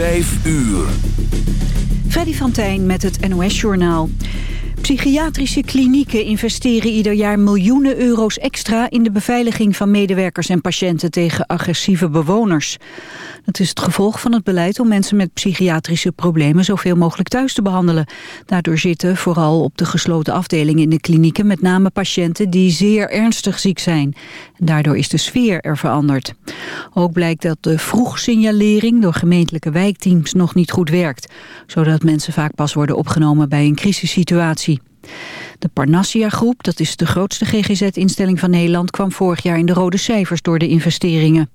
5 uur. Freddy van Tijn met het NOS-journaal. Psychiatrische klinieken investeren ieder jaar miljoenen euro's extra... in de beveiliging van medewerkers en patiënten tegen agressieve bewoners. Dat is het gevolg van het beleid om mensen met psychiatrische problemen... zoveel mogelijk thuis te behandelen. Daardoor zitten vooral op de gesloten afdelingen in de klinieken... met name patiënten die zeer ernstig ziek zijn. Daardoor is de sfeer er veranderd. Ook blijkt dat de vroegsignalering door gemeentelijke wijkteams nog niet goed werkt. Zodat mensen vaak pas worden opgenomen bij een crisissituatie. De Parnassia-groep, dat is de grootste GGZ-instelling van Nederland... kwam vorig jaar in de rode cijfers door de investeringen.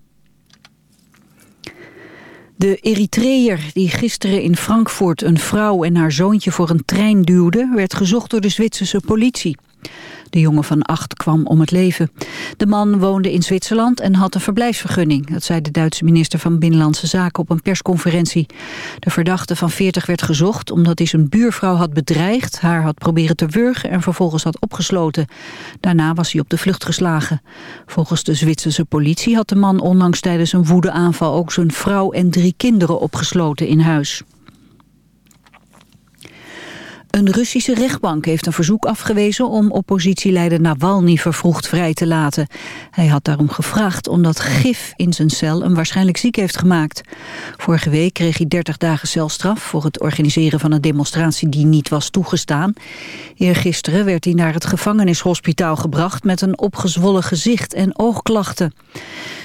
De Eritreër die gisteren in Frankfurt een vrouw en haar zoontje voor een trein duwde... werd gezocht door de Zwitserse politie. De jongen van acht kwam om het leven. De man woonde in Zwitserland en had een verblijfsvergunning. Dat zei de Duitse minister van Binnenlandse Zaken op een persconferentie. De verdachte van 40 werd gezocht omdat hij zijn buurvrouw had bedreigd... haar had proberen te wurgen en vervolgens had opgesloten. Daarna was hij op de vlucht geslagen. Volgens de Zwitserse politie had de man onlangs tijdens een woedeaanval... ook zijn vrouw en drie kinderen opgesloten in huis. Een Russische rechtbank heeft een verzoek afgewezen om oppositieleider Navalny vervroegd vrij te laten. Hij had daarom gevraagd omdat gif in zijn cel hem waarschijnlijk ziek heeft gemaakt. Vorige week kreeg hij 30 dagen celstraf voor het organiseren van een demonstratie die niet was toegestaan. Eergisteren werd hij naar het gevangenishospitaal gebracht met een opgezwollen gezicht en oogklachten.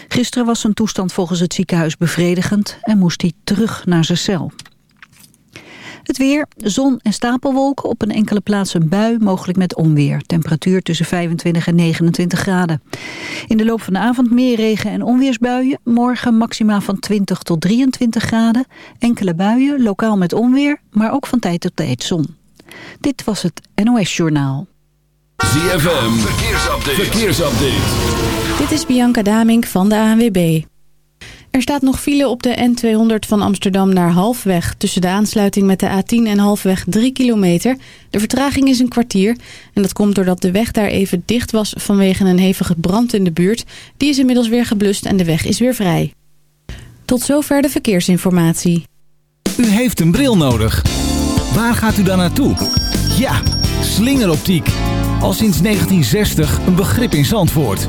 Gisteren was zijn toestand volgens het ziekenhuis bevredigend en moest hij terug naar zijn cel. Het weer, zon en stapelwolken, op een enkele plaats een bui, mogelijk met onweer. Temperatuur tussen 25 en 29 graden. In de loop van de avond meer regen- en onweersbuien. Morgen maximaal van 20 tot 23 graden. Enkele buien, lokaal met onweer, maar ook van tijd tot tijd zon. Dit was het NOS Journaal. ZFM, verkeersupdate. verkeersupdate. Dit is Bianca Damink van de ANWB. Er staat nog file op de N200 van Amsterdam naar Halfweg... tussen de aansluiting met de A10 en Halfweg 3 kilometer. De vertraging is een kwartier. En dat komt doordat de weg daar even dicht was... vanwege een hevige brand in de buurt. Die is inmiddels weer geblust en de weg is weer vrij. Tot zover de verkeersinformatie. U heeft een bril nodig. Waar gaat u dan naartoe? Ja, slingeroptiek. Al sinds 1960 een begrip in Zandvoort.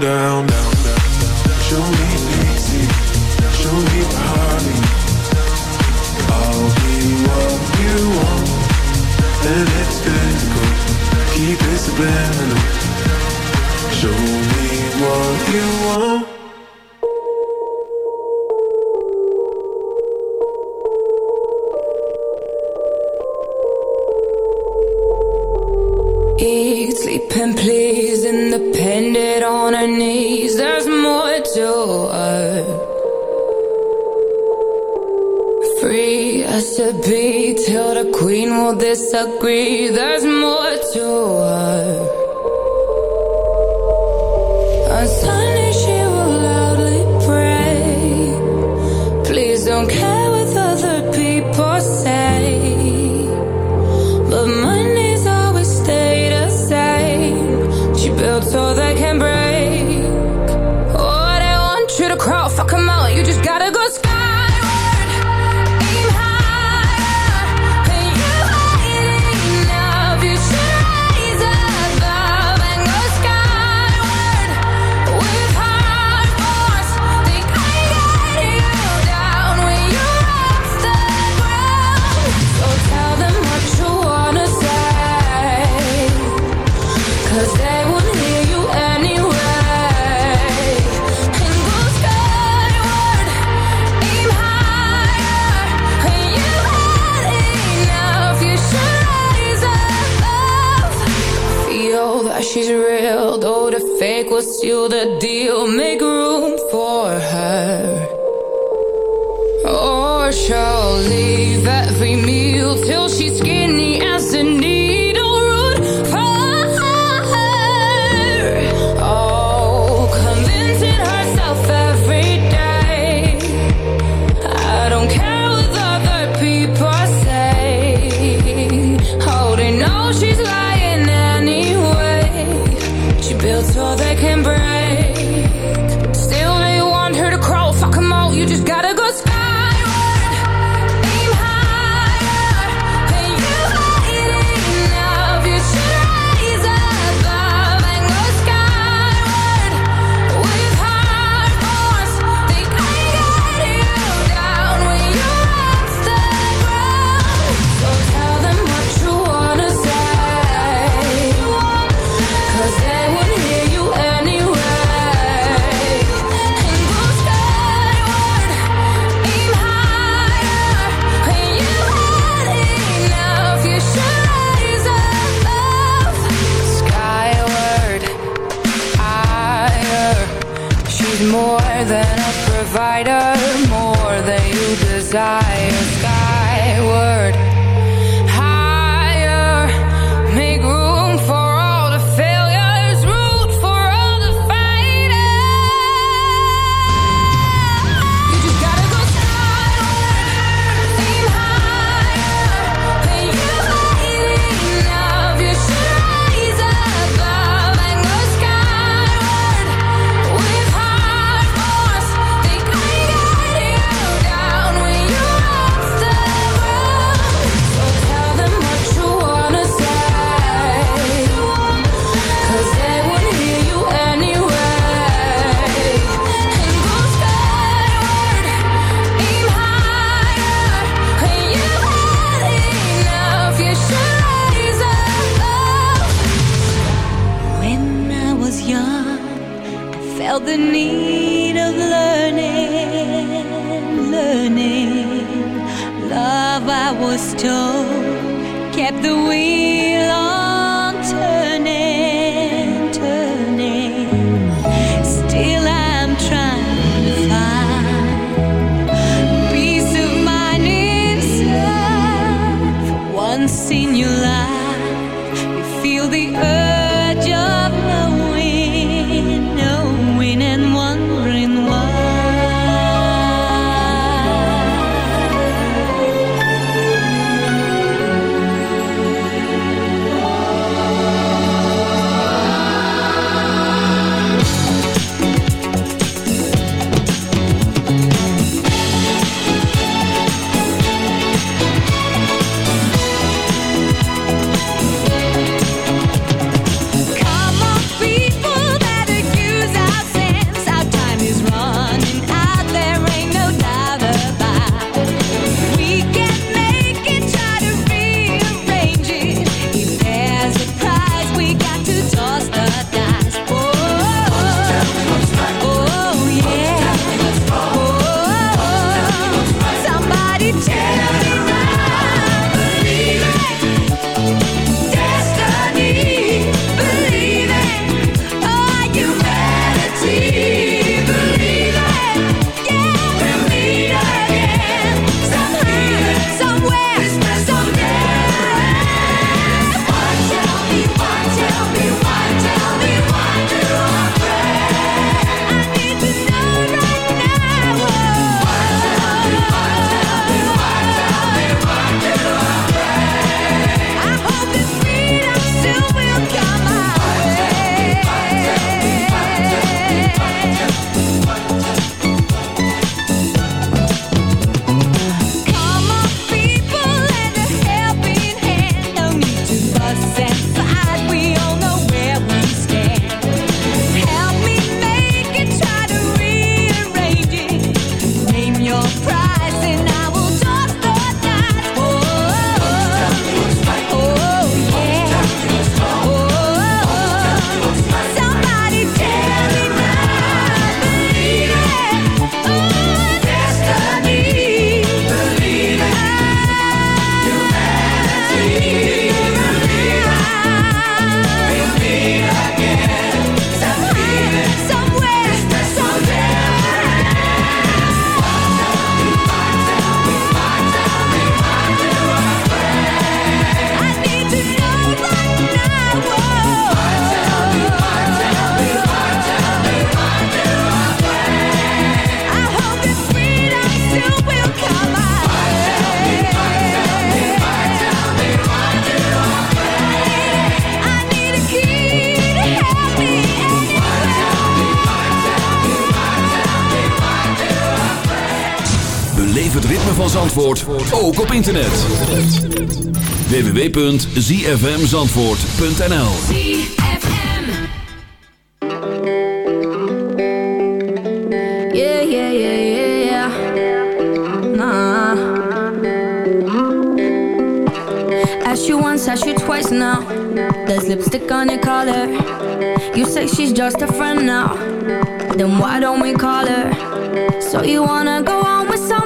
down, down. the fake? will seal the deal? Make room for her. Or she'll leave every meal till she's skinny as Zandvoort, ook op internet. www.zfmzandvoort.nl Yeah, yeah, yeah, yeah, yeah. Nah. Asked you once, asked you twice now. There's lipstick on your collar. You say she's just a friend now. Then why don't we call her? So you wanna go on with someone?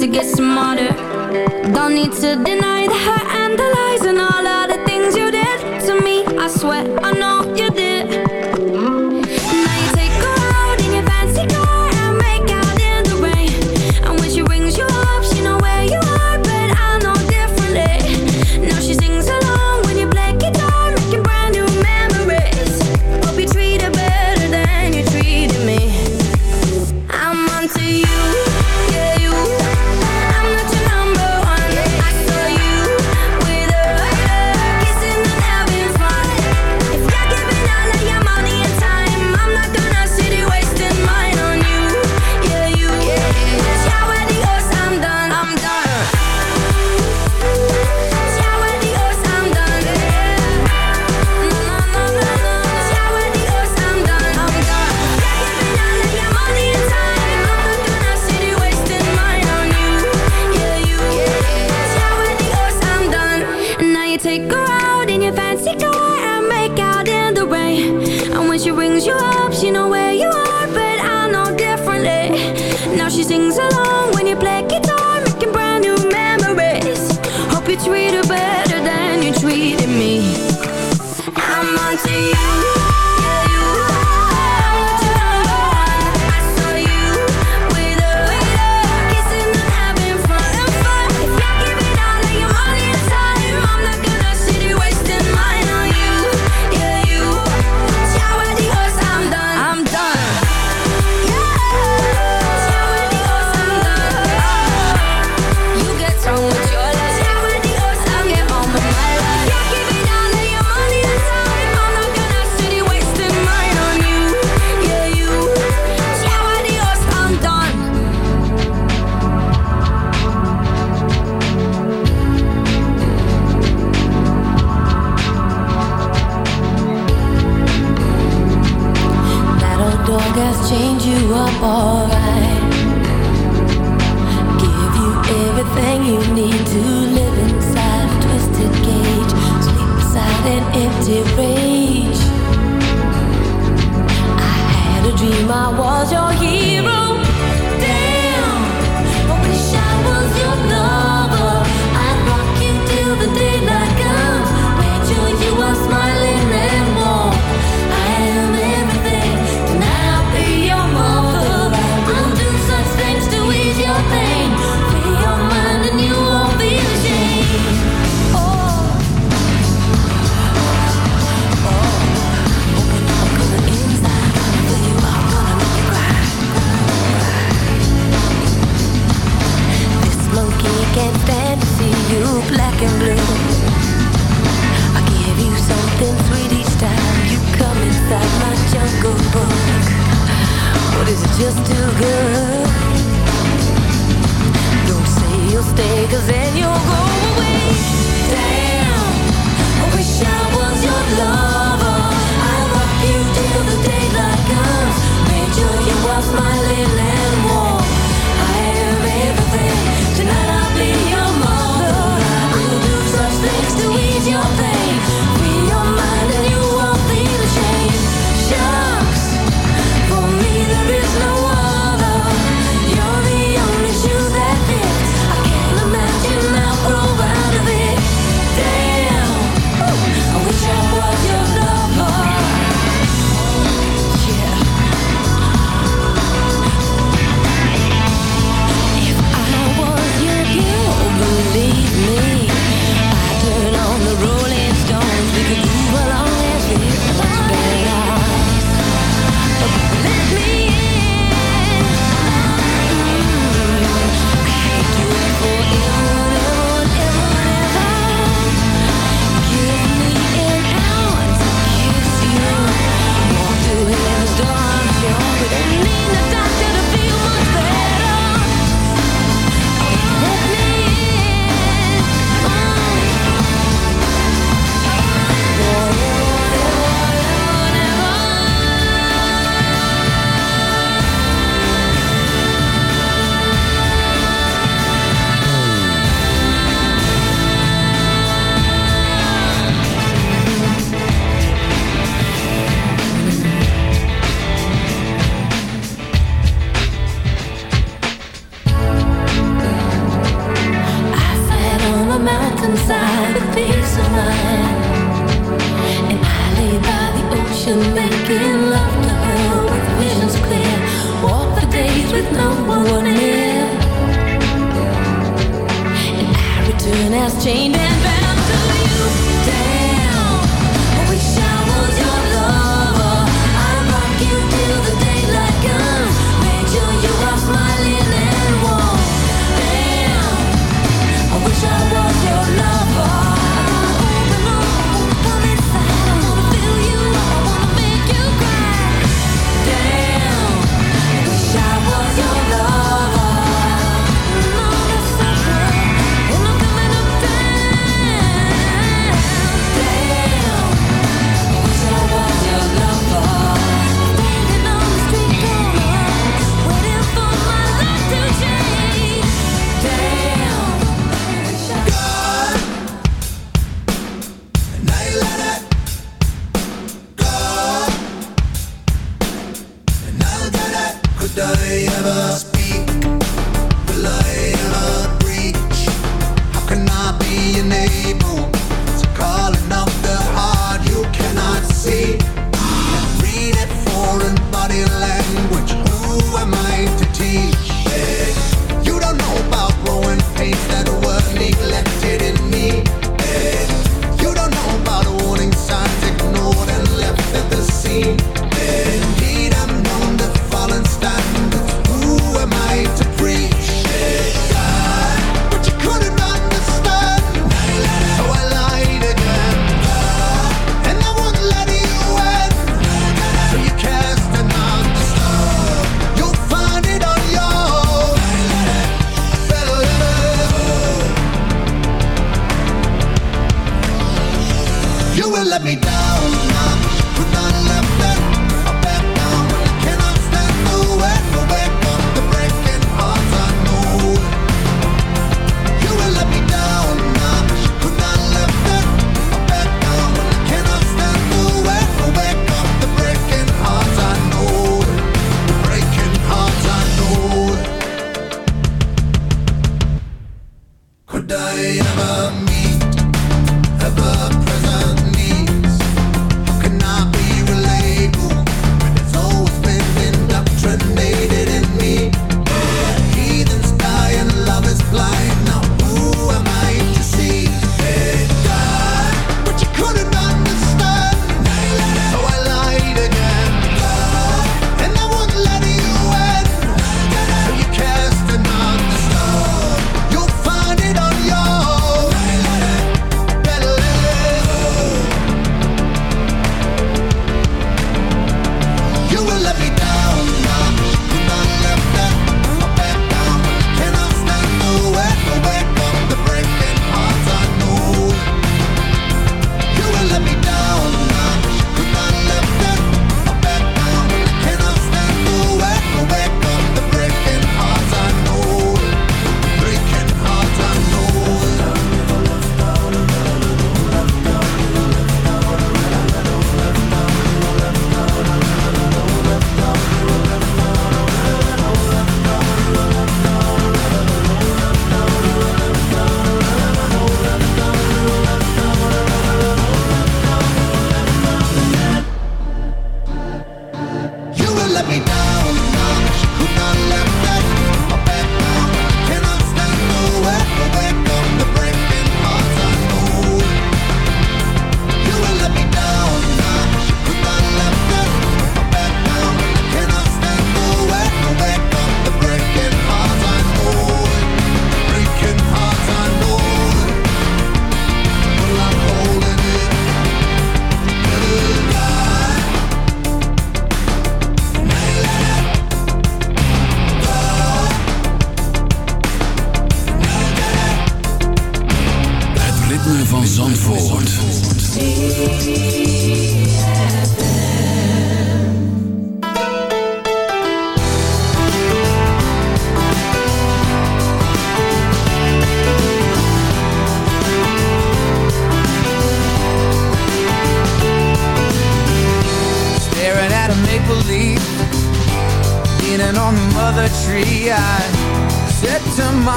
to get smarter. Don't need to deny the her and the light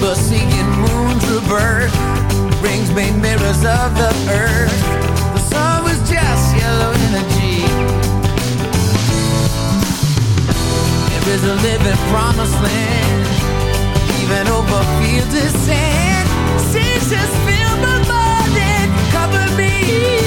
But seeing moons rebirth, Rings made mirrors of the earth. The sun was just yellow energy. There is a living promised land Even over fields of sand. Seas just filled the mud and covered me.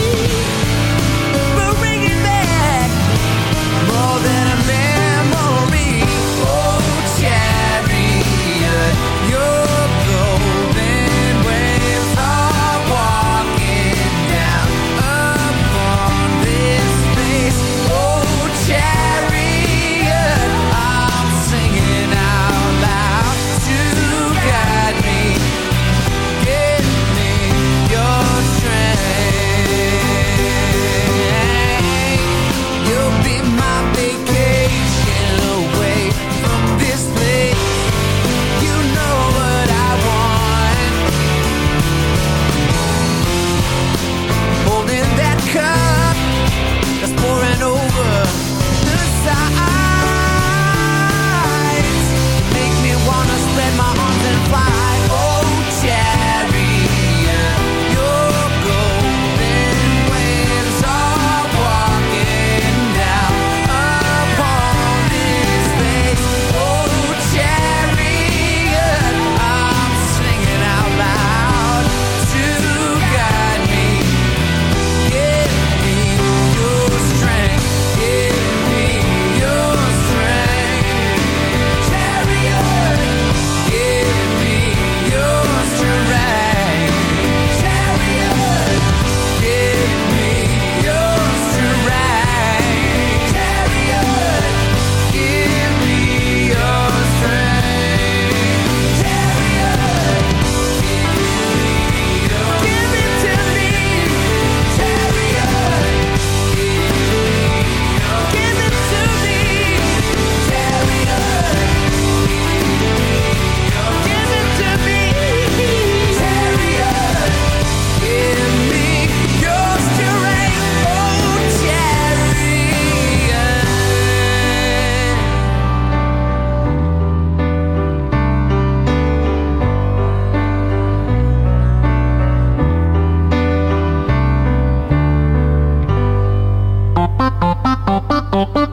Bye.